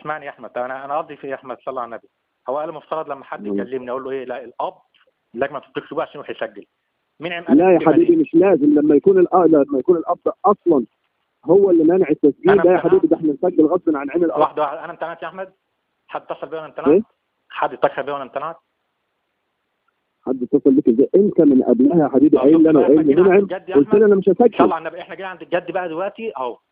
اسمعني يا أحمد؟ أنا أنا قصدي في يا أحمد صلى على النبي. هو قال المفترض لما حد يكلمني أقول له إيه؟ لا الأب لك ما تتصلش بقى عشان يروح يسجل مين عم قال لا يا حبيبي مش لازم. لما يكون الاب لما يكون الأب أصلا هو اللي مانع التسجيل ده يا حبيبي ده إحنا نسجل غصب عن عين الأب. واحدة واحدة. أنا امتنعت يا أحمد؟ حد اتصل بيا وأنا امتنعت؟ إيه؟ حد اتصل بيا وأنا امتنعت؟ حد اتصل بك إزاي؟ أنت من قبلها يا حبيبي قايل لي أنا قايل لي قلت لي أنا مش صلى هسجل على النبي. إحنا جايين عند الجد بقى دلوقتي أهو.